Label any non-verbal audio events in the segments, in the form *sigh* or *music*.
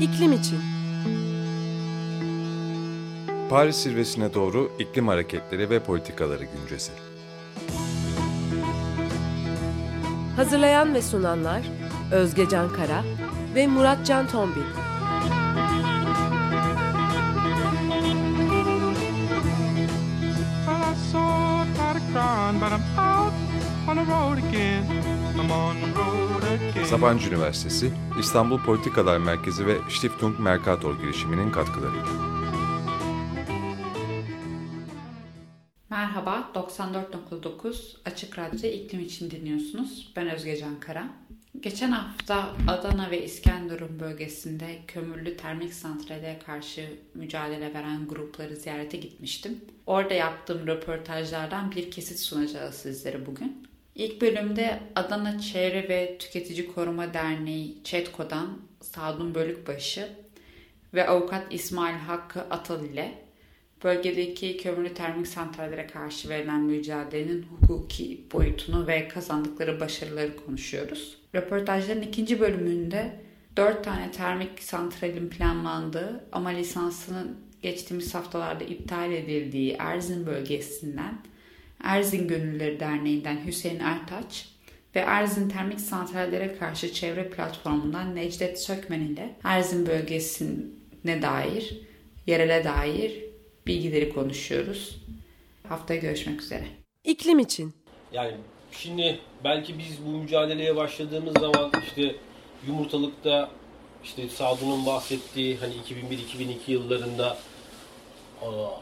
İklim için. Paris zirvesine doğru iklim hareketleri ve politikaları güncesi. Hazırlayan ve sunanlar Özge Can Kara ve Murat Can Tombil. Well, I'm on the road again. I'm on the road again. Sabancı Üniversitesi, İstanbul Politikalar Merkezi ve Stiftung Mercator girişiminin katkılarıyla. Merhaba, 94.9 Açık Radyo İklim için dinliyorsunuz. Ben Özge Can Kara. Geçen hafta Adana ve İskenderun bölgesinde kömürlü termik santrale karşı mücadele veren grupları ziyarete gitmiştim. Orada yaptığım röportajlardan bir kesit sunacağız sizlere bugün. İlk bölümde Adana Çevre ve Tüketici Koruma Derneği ÇETKO'dan Sadun Bölükbaşı ve avukat İsmail Hakkı Atal ile bölgedeki kömürlü termik santrallere karşı verilen mücadelenin hukuki boyutunu ve kazandıkları başarıları konuşuyoruz. Röportajların ikinci bölümünde 4 tane termik santralin planlandığı ama lisansının geçtiğimiz haftalarda iptal edildiği Erzin bölgesinden Erzin Gönüllüleri Derneği'nden Hüseyin Ertaç ve Erzin Termik Santrallere Karşı Çevre Platformu'ndan Necdet Sökmen ile Erzin bölgesine dair, yerele dair bilgileri konuşuyoruz. Haftaya görüşmek üzere. İklim için. Yani şimdi belki biz bu mücadeleye başladığımız zaman işte yumurtalıkta işte Sadun'un bahsettiği hani 2001-2002 yıllarında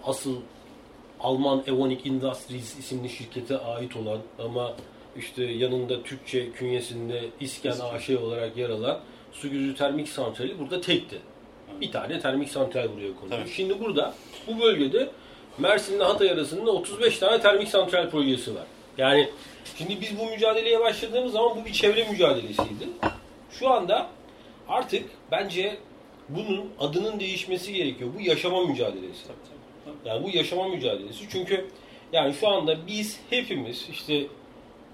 asıl Alman Evonik Industries isimli şirkete ait olan ama işte yanında Türkçe künyesinde İsken AŞ olarak yer alan su gücü termik santrali burada tekti. Bir tane termik santral buraya konuluyor. Tabii. Şimdi burada bu bölgede Mersin ile Hatay arasında 35 tane termik santral projesi var. Yani şimdi biz bu mücadeleye başladığımız zaman bu bir çevre mücadelesiydi. Şu anda artık bence bunun adının değişmesi gerekiyor. Bu yaşama mücadelesi. Yani bu yaşama mücadelesi. Çünkü yani şu anda biz hepimiz işte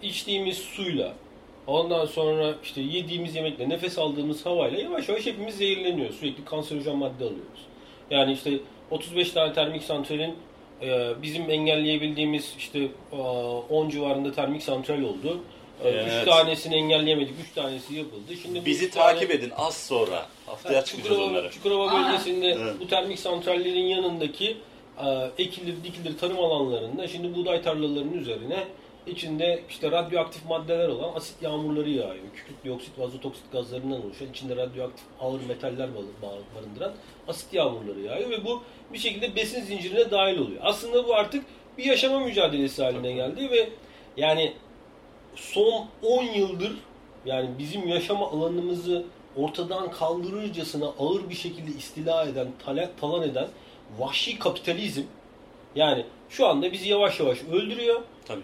içtiğimiz suyla, ondan sonra işte yediğimiz yemekle, nefes aldığımız havayla yavaş yavaş hepimiz zehirleniyoruz. Sürekli kanserojen madde alıyoruz. Yani işte 35 tane termik santralin e, bizim engelleyebildiğimiz işte e, 10 civarında termik santral oldu. 3 Evet. tanesini engelleyemedik, 3 tanesi yapıldı. Şimdi Bizi üç tane- takip edin az sonra. Haftaya Evet, çıkacağız Çukurova, onlara. Çukurova bölgesinde Evet. bu termik santrallerin yanındaki e, ekilir dikilir tarım alanlarında şimdi buğday tarlalarının üzerine içinde işte radyoaktif maddeler olan asit yağmurları yağıyor. Kükürt dioksit ve azot oksit gazlarından oluşan içinde radyoaktif ağır metaller bar- bar- barındıran asit yağmurları yağıyor ve bu bir şekilde besin zincirine dahil oluyor. Aslında bu artık bir yaşama mücadelesi haline geldi ve yani son 10 yıldır yani bizim yaşama alanımızı ortadan kaldırırcasına ağır bir şekilde istila eden, tala- talan eden vahşi kapitalizm yani şu anda bizi yavaş yavaş öldürüyor. Tabii.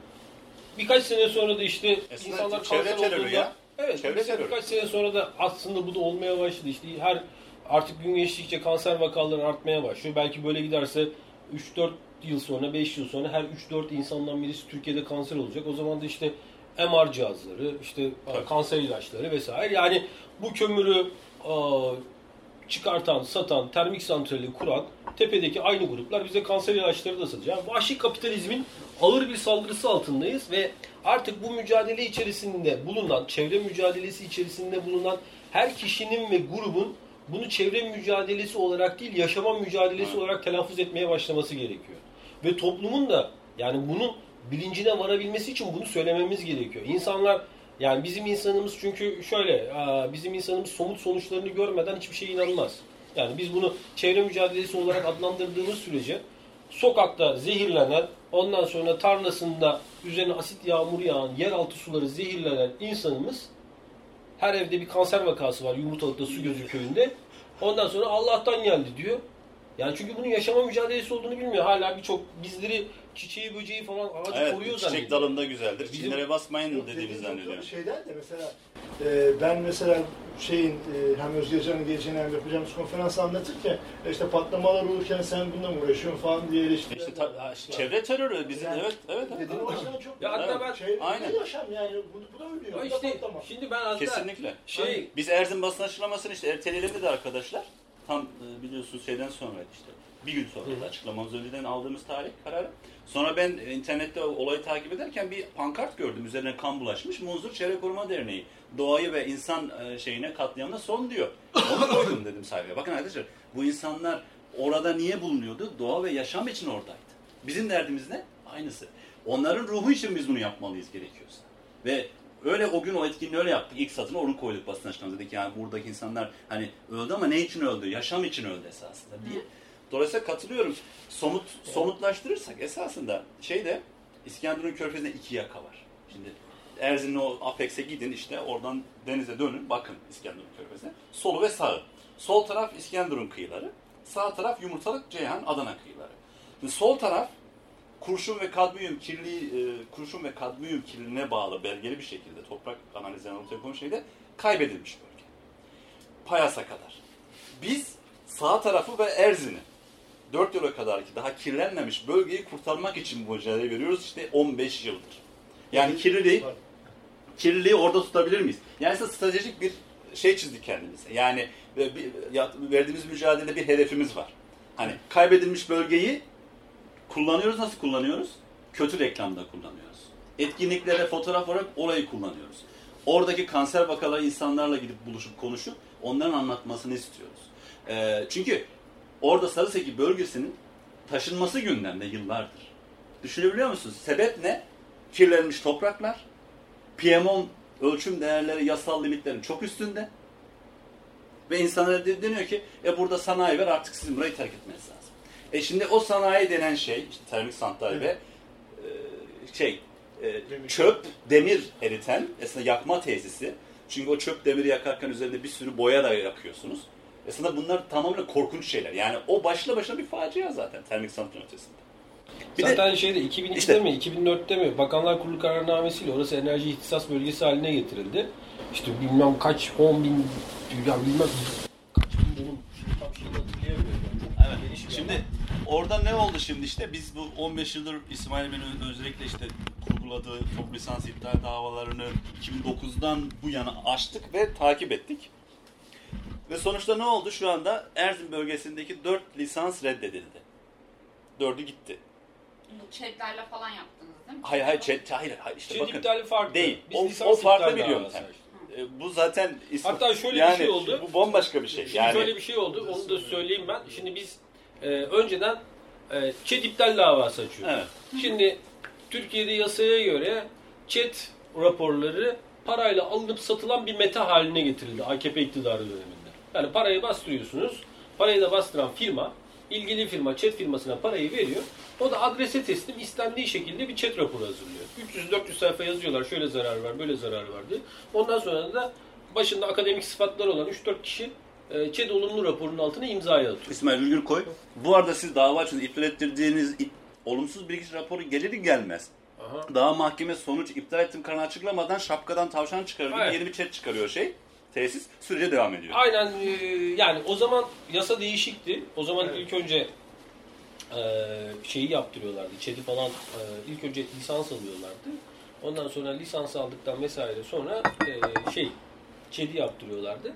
Birkaç sene sonra da işte Aslında insanlar kanser olduğunda ya. Evet, Çevre birkaç- terörü. sene sonra da aslında bu da olmaya başladı. İşte her artık gün geçtikçe kanser vakaları artmaya başlıyor. Belki böyle giderse 3-4 yıl sonra, 5 yıl sonra her 3-4 insandan birisi Türkiye'de kanser olacak. O zaman da işte MR cihazları, işte Tabii. kanser ilaçları vesaire. Yani bu kömürü çıkartan, satan, termik santrali kuran tepedeki aynı gruplar bize kanser ilaçları da satacak. Yani vahşi kapitalizmin ağır bir saldırısı altındayız ve artık bu mücadele içerisinde bulunan, çevre mücadelesi içerisinde bulunan her kişinin ve grubun bunu çevre mücadelesi olarak değil, yaşama mücadelesi olarak telaffuz etmeye başlaması gerekiyor. Ve toplumun da yani bunun bilincine varabilmesi için bunu söylememiz gerekiyor. İnsanlar yani bizim insanımız çünkü şöyle, aa, bizim insanımız somut sonuçlarını görmeden hiçbir şeye inanmaz. Yani biz bunu çevre mücadelesi olarak adlandırdığımız sürece sokakta zehirlenen, ondan sonra tarlasında üzerine asit yağmur yağan, yeraltı suları zehirlenen insanımız her evde bir kanser vakası var Yumurtalık'ta Su Gözü köyünde. Ondan sonra Allah'tan geldi diyor. Yani çünkü bunun yaşama mücadelesi olduğunu bilmiyor. Hala birçok bizleri çiçeği, böceği falan ağacı Evet, koruyor çiçek zannediyor. dalında güzeldir. Bizim- Çinlere basmayın Yok, dediğin zannediyorum. Şeyden de mesela e, ben mesela şeyin e, hem Özgecan'ın geleceğini hem yapacağımız konferansı anlatırken e, işte patlamalar olurken sen bununla mı uğraşıyorsun falan diye eleştiriler. İşte ta- işte çevre terörü bizim Yani- evet evet. evet. Dediğin başına çok Ya hatta ben- şey, Aynen. ne yaşam yani bu, bu da ölüyor. Ama bu da işte patlama. şimdi ben aslında Kesinlikle. şey Biz Erzin basın açıklamasını işte erteleyelim dedi arkadaşlar. Tam e, biliyorsunuz şeyden sonra işte bir gün sonra da açıklamamız önceden aldığımız tarih kararı. Sonra ben internette olayı takip ederken bir pankart gördüm. Üzerine kan bulaşmış. Munzur Çevre Koruma Derneği. Doğayı ve insan e, şeyine katliamına son diyor. Onu koydum dedim sayfaya. Bakın arkadaşlar bu insanlar orada niye bulunuyordu? Doğa ve yaşam için oradaydı. Bizim derdimiz ne? Aynısı. Onların ruhu için biz bunu yapmalıyız gerekiyorsa. Ve öyle o gün o etkinliği öyle yaptık. İlk satını onu koyduk basın açıklaması. Dedik yani buradaki insanlar hani öldü ama ne için öldü? Yaşam için öldü esasında diye. Dolayısıyla katılıyorum. Somut somutlaştırırsak esasında şeyde İskenderun Körfezi'nde iki yaka var. Şimdi Erzin'in o Apex'e gidin işte oradan denize dönün bakın İskenderun Körfezi'ne. Solu ve sağı. Sol taraf İskenderun kıyıları. Sağ taraf Yumurtalık, Ceyhan, Adana kıyıları. Şimdi sol taraf kurşun ve kadmiyum kirliliği, e, kurşun ve kadmiyum kirliliğine bağlı belgeli bir şekilde toprak analizlerinin ortaya konmuş şeyde kaybedilmiş bölge. Payas'a kadar. Biz sağ tarafı ve Erzin'i 4 yıla kadar ki daha kirlenmemiş bölgeyi kurtarmak için bu mücadele veriyoruz işte 15 yıldır. Yani kirliliği kirliliği orada tutabilir miyiz? Yani aslında stratejik bir şey çizdik kendimize. Yani ya- verdiğimiz mücadelede bir hedefimiz var. Hani kaybedilmiş bölgeyi kullanıyoruz. Nasıl kullanıyoruz? Kötü reklamda kullanıyoruz. Etkinliklere fotoğraf olarak orayı kullanıyoruz. Oradaki kanser vakaları insanlarla gidip buluşup konuşup onların anlatmasını istiyoruz. Ee, çünkü orada Sarıseki bölgesinin taşınması gündemde yıllardır. Düşünebiliyor musunuz? Sebep ne? Kirlenmiş topraklar, PM10 ölçüm değerleri yasal limitlerin çok üstünde. Ve insanlara de- deniyor ki e burada sanayi var artık sizin burayı terk etmeniz lazım. E şimdi o sanayi denen şey işte termik santral ve e, şey e, çöp, demir eriten aslında yakma tesisi. Çünkü o çöp demiri yakarken üzerinde bir sürü boya da yakıyorsunuz. Aslında bunlar tamamen korkunç şeyler. Yani o başlı başına bir facia zaten termik santral ötesinde. Bir de Zaten şeyde 2002'de İşte- mi 2004'te mi Bakanlar Kurulu kararnamesiyle orası enerji ihtisas bölgesi haline getirildi. İşte bilmem kaç 10 bin ya bilmem kaç bin dönüm tam şeyini hatırlayamıyorum. yani. Çok Evet. geniş bir Şimdi alan. Orada ne oldu şimdi işte biz bu 15 yıldır İsmail Bey'in özellikle işte kurguladığı top lisans iptal davalarını 2009'dan bu yana açtık ve takip ettik. Ve sonuçta ne oldu? Şu anda Erzin bölgesindeki 4 lisans reddedildi. 4'ü gitti. Bu chatlerle falan yaptınız değil mi? Hayır hayır, çet, hayır, hayır işte bakın. iptali farklı. Değil. Biz O, lisans o farklı iptal bir davası yöntem. açtık. E, Bu zaten Hatta şöyle bir yani şey oldu. Bu bambaşka bir şey. Şimdi Yani şöyle bir şey oldu. Onu da söyleyeyim ben. Şimdi biz e, önceden e, chat iptal davası açıyoruz. Evet. Şimdi Türkiye'de yasaya göre chat raporları parayla alınıp satılan bir meta haline getirildi AKP iktidarı döneminde. Yani parayı bastırıyorsunuz. Parayı da bastıran firma, ilgili firma, chat firmasına parayı veriyor. O da adrese teslim istendiği şekilde bir chat raporu hazırlıyor. 300-400 sayfa yazıyorlar. Şöyle zarar var, böyle zarar var diye. Ondan sonra da başında akademik sıfatlar olan 3-4 kişi e, ÇED olumlu raporunun altına imzayı atıyor. İsmail Ülgür koy. Bu arada siz dava açıyorsunuz. İptal ettirdiğiniz ip- olumsuz bilgi raporu gelir gelmez. Aha. Daha mahkeme sonuç iptal ettim kararını açıklamadan şapkadan tavşan çıkarıyor. Evet. Yeni bir chat çıkarıyor şey. Tesis sürece devam ediyor. Aynen e, yani o zaman yasa değişikti. O zaman ilk önce e, şeyi yaptırıyorlardı. ÇED'i falan e, ilk önce lisans alıyorlardı. Ondan sonra lisans aldıktan vesaire sonra e, şey ÇED'i yaptırıyorlardı.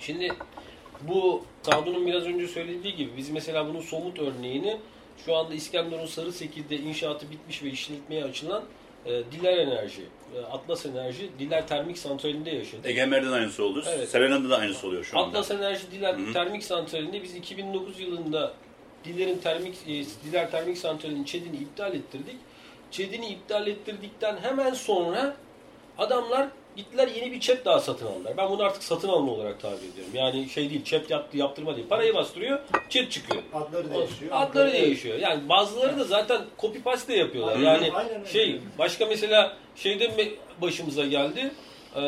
Şimdi bu Sadun'un biraz önce söylediği gibi biz mesela bunun somut örneğini şu anda İskenderun Sarısekir'de inşaatı bitmiş ve işletmeye açılan e, Diler Enerji, e, Atlas Enerji, Diler Termik Santrali'nde yaşadık. Egemer'de de aynısı oldu. Evet. Serena'da da aynısı oluyor şu anda. Atlas Enerji Diler Termik Santrali'nde biz 2009 yılında Diler'in termik e, Diler Termik Santrali'nin ÇED'ini iptal ettirdik. ÇED'ini iptal ettirdikten hemen sonra adamlar gittiler yeni bir ÇED daha satın aldılar. Ben bunu artık satın alma olarak tabir ediyorum. Yani şey değil, ÇED yaptı, yaptırma değil. Parayı bastırıyor, ÇED çıkıyor. Adları değişiyor. Adları Evet. değişiyor. Yani bazıları da zaten copy paste yapıyorlar. Aynen, Yani aynen şey başka mesela şeyde başımıza geldi. Ee,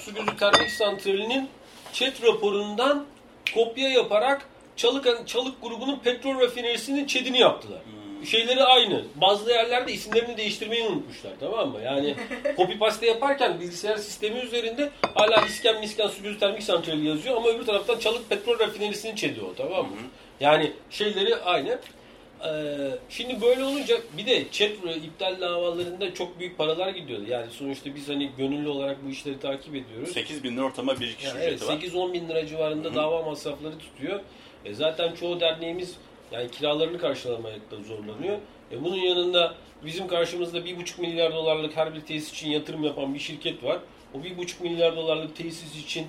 Su Gözü Termik Santrali'nin chat raporundan kopya yaparak Çalık Çalık grubunun petrol rafinerisinin ÇED'ini yaptılar. Şeyleri aynı. Bazı yerlerde isimlerini değiştirmeyi unutmuşlar tamam mı? Yani *laughs* copy paste yaparken bilgisayar sistemi üzerinde hala isken misken su gözü termik santrali yazıyor ama öbür taraftan çalık petrol rafinerisini çeliyor tamam mı? Yani şeyleri aynı. Ee, şimdi böyle olunca bir de chat iptal davalarında çok büyük paralar gidiyordu. Yani sonuçta biz hani gönüllü olarak bu işleri takip ediyoruz. 8 bin lira ortama bir kişi Yani evet, ücreti var. 8-10 bin lira civarında dava masrafları tutuyor. E zaten çoğu derneğimiz yani kiralarını karşılamakta zorlanıyor. E bunun yanında bizim karşımızda 1,5 milyar dolarlık her bir tesis için yatırım yapan bir şirket var. O 1,5 milyar dolarlık tesis için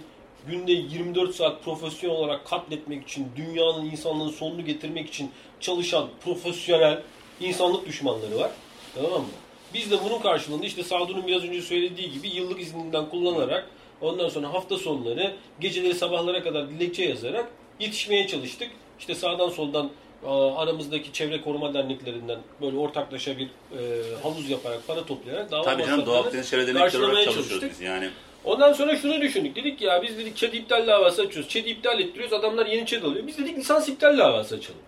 günde 24 saat profesyonel olarak katletmek için, dünyanın insanlığın sonunu getirmek için çalışan profesyonel insanlık düşmanları var. Tamam mı? Biz de bunun karşılığında işte Sadun'un biraz önce söylediği gibi yıllık izninden kullanarak ondan sonra hafta sonları geceleri sabahlara kadar dilekçe yazarak yetişmeye çalıştık. İşte sağdan soldan aramızdaki çevre koruma derneklerinden böyle ortaklaşa bir e, havuz yaparak para toplayarak dava Tabii canım Doğu Akdeniz Çevre Dernekleri olarak çalışıyoruz biz yani. Ondan sonra şunu düşündük. Dedik ki ya biz dedik ÇED iptal davası açıyoruz. ÇED iptal ettiriyoruz. Adamlar yeni ÇED alıyor. Biz dedik lisans iptal davası açalım.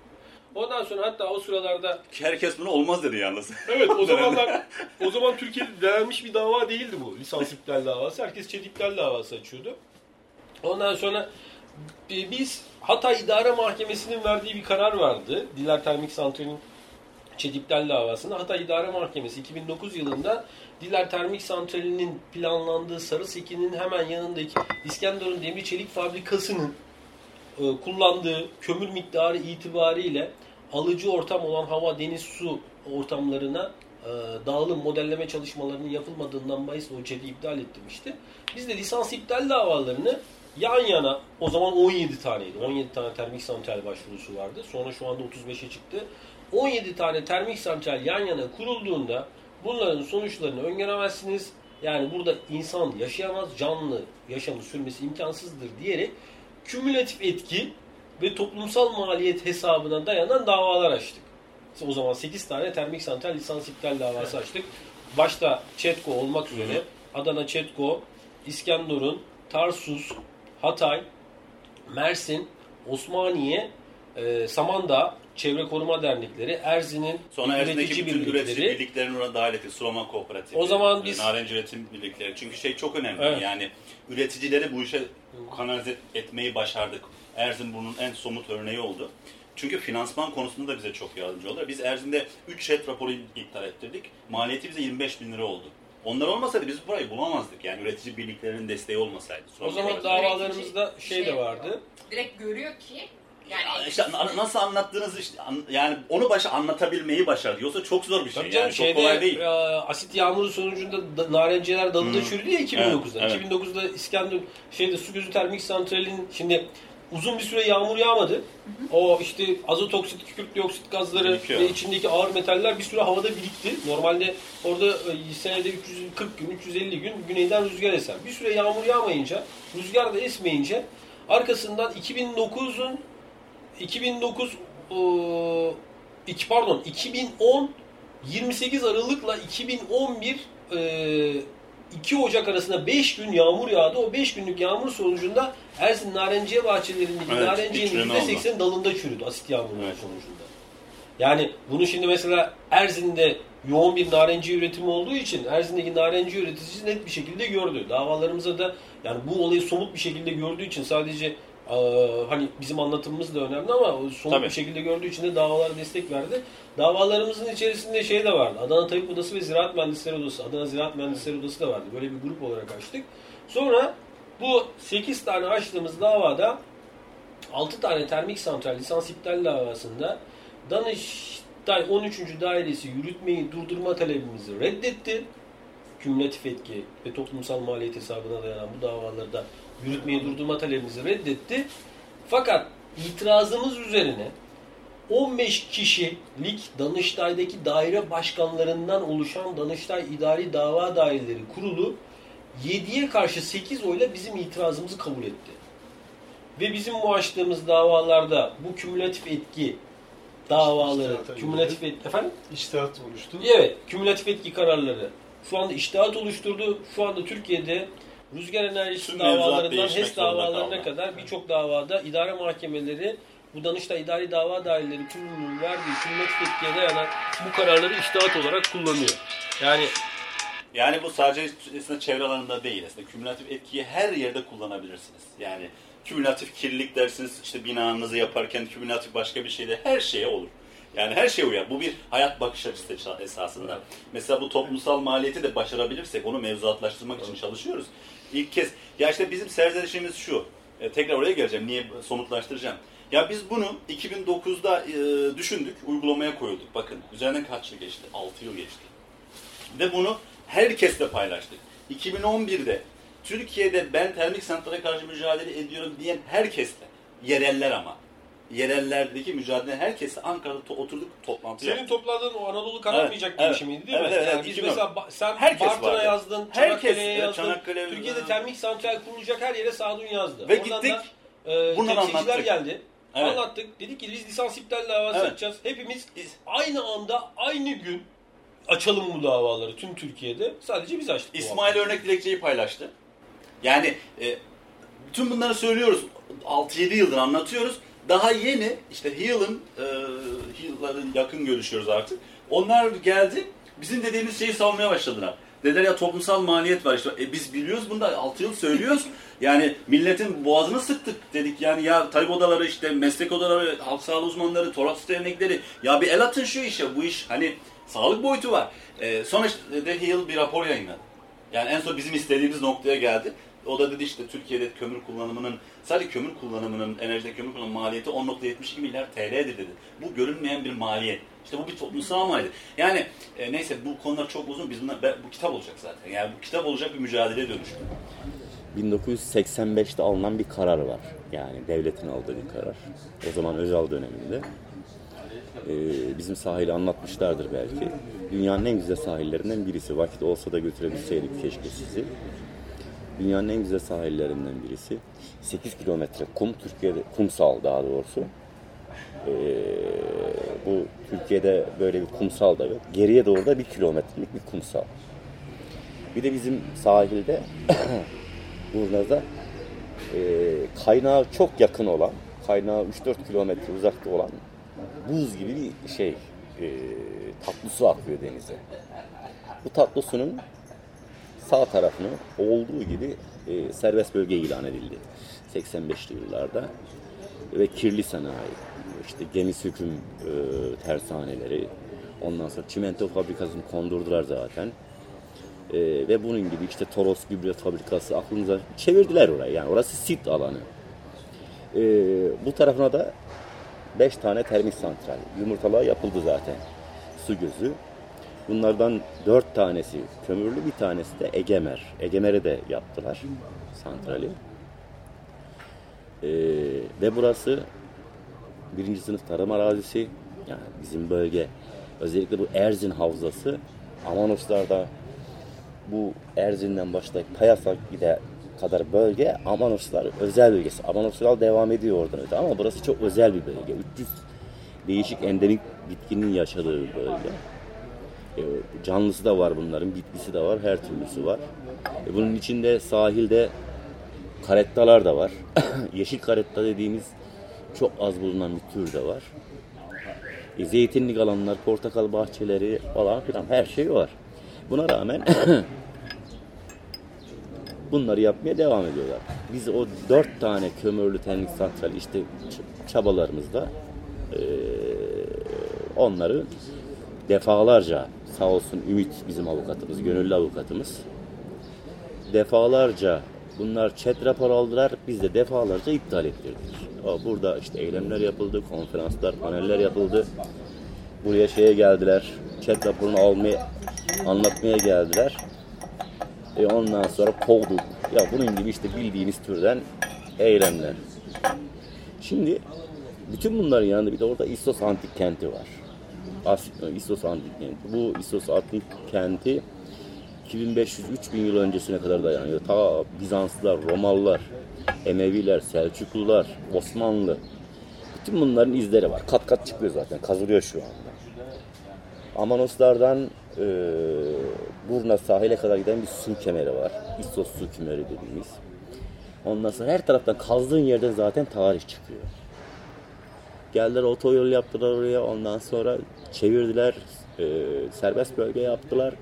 Ondan sonra hatta o sıralarda Herkes bunu olmaz dedi yalnız. evet o *laughs* zamanlar o zaman Türkiye'de denenmiş bir dava değildi bu lisans *laughs* iptal davası. Herkes ÇED iptal davası açıyordu. Ondan sonra biz Hatay İdare Mahkemesi'nin verdiği bir karar vardı. Diler Termik Santrali'nin ÇED iptal davasında Hatay İdare Mahkemesi 2009 yılında Diler Termik Santrali'nin planlandığı Sarıseki'nin hemen yanındaki İskenderun Demir Çelik Fabrikası'nın e, kullandığı kömür miktarı itibariyle alıcı ortam olan hava, deniz, su ortamlarına e, dağılım modelleme çalışmalarının yapılmadığından bahis o ÇED'i iptal ettirmişti. Biz de lisans iptal davalarını yan yana o zaman 17 taneydi. 17 tane termik santral başvurusu vardı. Sonra şu anda 35'e çıktı. 17 tane termik santral yan yana kurulduğunda bunların sonuçlarını öngöremezsiniz. Yani burada insan yaşayamaz, canlı yaşamı sürmesi imkansızdır diyerek kümülatif etki ve toplumsal maliyet hesabına dayanan davalar açtık. O zaman 8 tane termik santral lisans iptal davası açtık. Başta ÇEDKO olmak üzere Adana ÇEDKO, İskenderun, Tarsus, Hatay, Mersin, Osmaniye, e, Samandağ, Çevre Koruma Dernekleri, Erzin'in Sonra Erzin'deki üretici bütün üretici birlikleri. birliklerini ona dahil ettik. Sulama Kooperatifi, O zaman biz- Narenci Üretim Birlikleri. Çünkü şey çok önemli. Evet. Yani üreticileri bu işe kanalize etmeyi başardık. Erzin bunun en somut örneği oldu. Çünkü finansman konusunda da bize çok yardımcı oldu. Biz Erzin'de 3 şet raporu iptal ettirdik. Maliyeti bize 25 bin lira oldu. Onlar olmasaydı biz burayı bulamazdık. Yani üretici birliklerinin desteği olmasaydı. O zaman davalarımızda şey de vardı. Direkt görüyor ki yani Ya işte na- nasıl anlattığınız işte an- yani onu başa anlatabilmeyi başardı. Yoksa çok zor bir şey. Tabii canım yani çok şeyde kolay değil. e, asit yağmuru sonucunda da, narenciyeler dalında Hı. çürüdü ya 2009'da. Evet, evet. 2009'da İskender şeyde su gözü termik santralinin şimdi uzun bir süre yağmur yağmadı. O işte azot oksit, kükürt dioksit gazları Birikiyor. ve içindeki ağır metaller bir süre havada birikti. Normalde orada e, senede 340 gün, 350 gün güneyden rüzgar eser. Bir süre yağmur yağmayınca, rüzgar da esmeyince arkasından 2009'un 2009 eee, iki pardon 2010 28 Aralık'la 2011 eee 2 Ocak arasında 5 gün yağmur yağdı. O 5 günlük yağmur sonucunda Ersin narenciye bahçelerindeki Evet, narenciyenin bir çürüme oldu. %80 dalında çürüdü asit yağmurunun Evet. sonucunda. Yani bunu şimdi mesela Erzin'de yoğun bir narenci üretimi olduğu için Erzin'deki narenci üreticisi net bir şekilde gördü. Davalarımıza da yani bu olayı somut bir şekilde gördüğü için sadece hani bizim anlatımımız da önemli ama somut Tabii. bir şekilde gördüğü için de davalara destek verdi. Davalarımızın içerisinde şey de vardı. Adana Tabip Odası ve Ziraat Mühendisleri Odası, Adana Ziraat Mühendisleri Odası da vardı. Böyle bir grup olarak açtık. Sonra bu 8 tane açtığımız davada 6 tane termik santral lisans iptal davasında Danıştay 13. Dairesi yürütmeyi durdurma talebimizi reddetti. Kümülatif etki ve toplumsal maliyet hesabına dayanan bu davalarda yürütmeyi durdurma talebimizi reddetti. Fakat itirazımız üzerine 15 kişilik Danıştay'daki daire başkanlarından oluşan Danıştay İdari Dava Daireleri Kurulu 7'ye karşı 8 oyla bizim itirazımızı kabul etti. Ve bizim bu açtığımız davalarda bu kümülatif etki davaları, İştihata kümülatif etki, efendim? İçtihat oluştu. Evet, kümülatif etki kararları şu anda iştihat oluşturdu. Şu anda Türkiye'de rüzgar enerjisi Tüm davalarından HES davalarına kadar birçok davada idare mahkemeleri bu Danıştay İdari Dava Daireleri Kurulu'nun verdiği sünnet fetkiye dayanan bu kararları iştihat olarak kullanıyor. Yani Yani bu sadece aslında çevre alanında değil. Aslında kümülatif etkiyi her yerde kullanabilirsiniz. Yani kümülatif kirlilik dersiniz işte binanızı yaparken kümülatif başka bir şeyde her şeye olur. Yani her şeye uyar. Bu bir hayat bakış açısı esasında. Mesela bu toplumsal maliyeti de başarabilirsek onu mevzuatlaştırmak için çalışıyoruz. İlk kez ya işte bizim serzenişimiz şu. E, tekrar oraya geleceğim. Niye somutlaştıracağım. Ya biz bunu 2009'da e, düşündük, uygulamaya koyulduk. Bakın üzerinden kaç yıl geçti? 6 yıl geçti. Ve bunu herkesle paylaştık. 2011'de Türkiye'de ben termik santrale karşı mücadele ediyorum diyen herkesle, yereller ama, yerellerdeki mücadele herkesle Ankara'da to- oturduk toplantı senin topladığın o Anadolu kararmayacak Evet, girişimiydi evet. değil mi? Evet, evet, yani evet, biz 2010. mesela sen Herkes Bartın'a vardı. yazdın, Çanakkale'ye evet, yazdın. Çanakkale- Türkiye'de termik santral kurulacak her yere Sadun yazdı. Ve Oradan gittik, Da, e, temsilciler anlattık. geldi. Evet. Anlattık. Dedik ki biz lisans iptal davası Evet. açacağız. Hepimiz aynı anda, aynı gün açalım bu davaları tüm Türkiye'de. Sadece biz açtık. İsmail örnek dilekçeyi paylaştı. Yani e, bütün bunları söylüyoruz. 6-7 yıldır anlatıyoruz. Daha yeni işte Heal'ın, e, Heal'ların yakın görüşüyoruz artık. Onlar geldi. Bizim dediğimiz şeyi savunmaya başladılar. Dediler ya toplumsal maliyet var işte. E, biz biliyoruz bunu da 6 yıl söylüyoruz. *laughs* Yani milletin boğazını sıktık dedik. Yani ya talep odaları işte meslek odaları, halk sağlığı uzmanları, toraksız dernekleri. Ya bir el atın şu işe. Bu iş hani sağlık boyutu var. E, sonra işte de Heal bir rapor yayınladı. Yani en son bizim istediğimiz noktaya geldi. O da dedi işte Türkiye'de kömür kullanımının, sadece kömür kullanımının, enerjide kömür kullanımının maliyeti 10.72 milyar TL'dir dedi. Bu görünmeyen bir maliyet. İşte bu bir toplumsal maliyet. Yani e, neyse bu konular çok uzun. Biz bunlar, bu kitap olacak zaten. Yani bu kitap olacak bir mücadeleye dönüştü. 1985'te alınan bir karar var. Yani devletin aldığı bir karar. O zaman Özal döneminde. Ee, bizim sahili anlatmışlardır belki. Dünyanın en güzel sahillerinden birisi. Vakit olsa da götürebilseydik keşke sizi. Dünyanın en güzel sahillerinden birisi. 8 kilometre kum, Türkiye'de kumsal daha doğrusu. Ee, bu Türkiye'de böyle bir kumsal da yok. Geriye doğru da bir kilometrelik bir kumsal. Bir de bizim sahilde *coughs* Burnaz'da e, kaynağı çok yakın olan, kaynağı 3-4 kilometre uzakta olan buz gibi bir şey, e, tatlı su akıyor denize. Bu tatlı sunun sağ tarafını olduğu gibi e, serbest bölge ilan edildi 85'li yıllarda ve kirli sanayi, işte gemi söküm e, tersaneleri, ondan sonra çimento fabrikasını kondurdular zaten. E, ve bunun gibi işte Toros gübre fabrikası aklınıza çevirdiler orayı. Yani orası sit alanı. E, bu tarafına da 5 tane termik santral. Yumurtalığa yapıldı zaten. Su gözü. Bunlardan 4 tanesi kömürlü, bir tanesi de Egemer. Egemer'e de yaptılar santrali. E, ve burası birinci sınıf tarım arazisi. Yani bizim bölge özellikle bu Erzin Havzası Amanoslar'da bu Erzin'den başlayıp Payas'a gide kadar bölge Amanoslar özel bölgesi. Amanoslar devam ediyor oradan öte ama burası çok özel bir bölge. 300 değişik endemik bitkinin yaşadığı bir bölge. E, canlısı da var bunların, bitkisi de var, her türlüsü var. E, bunun içinde sahilde karettalar da var. *coughs* Yeşil karetta dediğimiz çok az bulunan bir tür de var. E, zeytinlik alanlar, portakal bahçeleri falan filan her şey var. Buna rağmen *coughs* bunları yapmaya devam ediyorlar. Biz o dört tane kömürlü termik santral işte çabalarımızda onları defalarca sağ olsun Ümit bizim avukatımız, gönüllü avukatımız defalarca bunlar chat rapor aldılar. Biz de defalarca iptal ettirdik. Burada işte eylemler yapıldı, konferanslar, paneller yapıldı. Buraya şeye geldiler. Chat raporunu almaya, anlatmaya geldiler. E ondan sonra kovduk. Ya bunun gibi işte bildiğiniz türden eylemler. Şimdi bütün bunların yanında bir de orada İstos Antik Kenti var. As İstos Antik Kenti. Bu İstos Antik Kenti 2500-3000 yıl öncesine kadar dayanıyor. Ta Bizanslılar, Romalılar, Emeviler, Selçuklular, Osmanlı. Bütün bunların izleri var. Kat kat çıkıyor zaten. Kazılıyor şu anda. Amanoslardan e, Burna sahile kadar giden bir su kemeri var. İstos su kemeri dediğimiz. Ondan sonra her taraftan kazdığın yerden zaten tarih çıkıyor. Geldiler otoyol yaptılar oraya. Ondan sonra çevirdiler. e, serbest bölge yaptılar.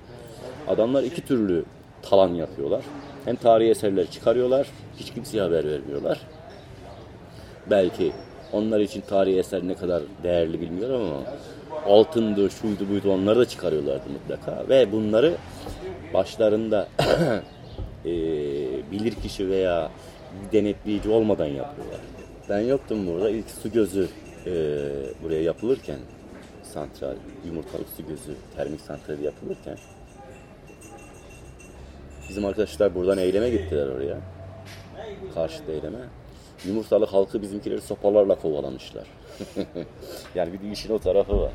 Adamlar iki türlü talan yapıyorlar. Hem tarihi eserleri çıkarıyorlar. Hiç kimseye haber vermiyorlar. Belki onlar için tarihi eser ne kadar değerli bilmiyorum ama altındı, şuydu buydu onları da çıkarıyorlardı mutlaka. Ve bunları başlarında *clears throat* e, bilirkişi veya denetleyici olmadan yapıyorlar. Ben yoktum burada. İlk su gözü e, buraya yapılırken santral, yumurtalık su gözü termik santrali yapılırken bizim arkadaşlar buradan eyleme gittiler oraya. Karşıda eyleme. Yumurtalık halkı bizimkileri sopalarla kovalamışlar. *laughs* yani bir de işin o tarafı var.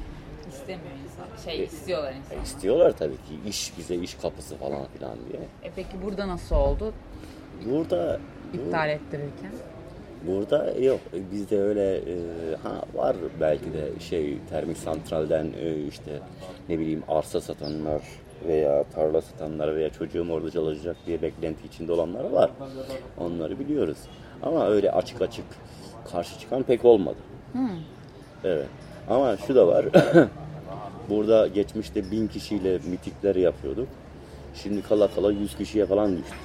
İstemiyor insan. Şey istiyorlar insan. İstiyorlar tabii ki iş bize iş kapısı falan filan diye. E peki burada nasıl oldu? Burada İptal ettirirken. Burada yok. Bizde öyle e, ha var belki de şey termik santralden e, işte ne bileyim arsa satanlar veya tarla satanlar veya çocuğum orada çalışacak diye beklenti içinde olanlar var. Onları biliyoruz. Ama öyle açık açık karşı çıkan pek olmadı. Evet. Ama şu da var. *coughs* Burada geçmişte bin kişiyle mitikleri yapıyorduk. Şimdi kala kala 100 kişiye falan düştük.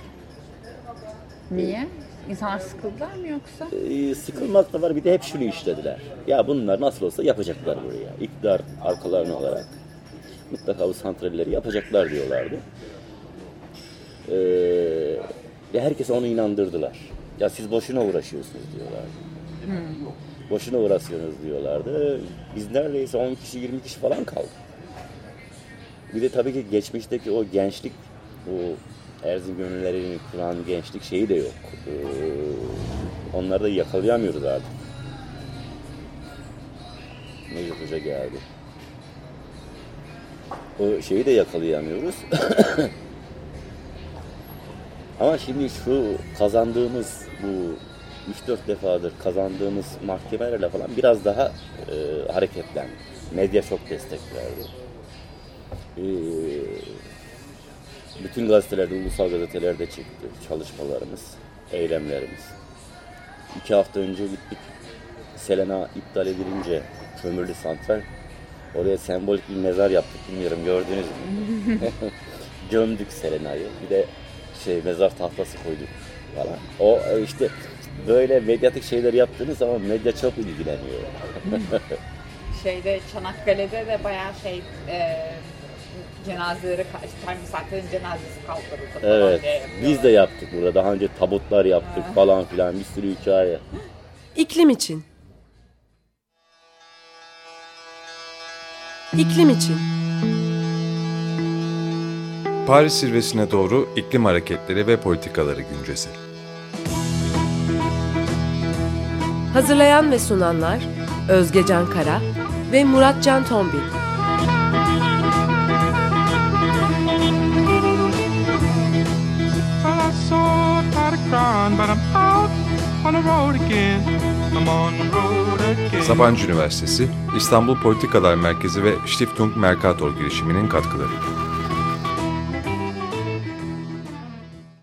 Niye? İnsanlar sıkıldılar mı yoksa? Ee, sıkılmak da var bir de hep şunu işlediler. Ya bunlar nasıl olsa yapacaklar buraya. İktidar arkalarına olarak mutlaka bu santralleri yapacaklar diyorlardı. Ee, ve herkese onu inandırdılar. Ya siz boşuna uğraşıyorsunuz diyorlardı. Boşuna uğraşıyorsunuz diyorlardı. Biz neredeyse 10 kişi 20 kişi falan kaldık. Bir de tabii ki geçmişteki o gençlik, bu Erzin gönüllerini kuran gençlik şeyi de yok. Ee, onları da yakalayamıyoruz artık. Necdet Hoca geldi. O şeyi de yakalayamıyoruz. *coughs* Ama şimdi şu kazandığımız bu 3-4 defadır kazandığımız mahkemelerle falan biraz daha e, hareketlendi. Medya çok destek verdi. Ee, bütün gazetelerde, ulusal gazetelerde çıktı çalışmalarımız, eylemlerimiz. İki hafta önce gittik. Selena iptal edilince kömürlü santral. Oraya sembolik bir mezar yaptık. Bilmiyorum gördünüz mü? *laughs* Gömdük Selena'yı. Bir de şey mezar tahtası koyduk falan. O e, işte böyle medyatik şeyler yaptığınız zaman medya çok ilgileniyor. *laughs* Şeyde Çanakkale'de de bayağı şey e, cenazeleri, termik santralin cenazesi kaldırıldı. falan Evet. diye Biz de yaptık burada. Daha önce tabutlar yaptık falan filan bir sürü hikaye. İklim için. İklim için. Paris zirvesine doğru iklim hareketleri ve politikaları güncesi. Hazırlayan ve sunanlar Özge Can Kara ve Murat Can Tombil. Sabancı Üniversitesi, İstanbul Politikalar Merkezi ve Stiftung Mercator girişiminin katkıları.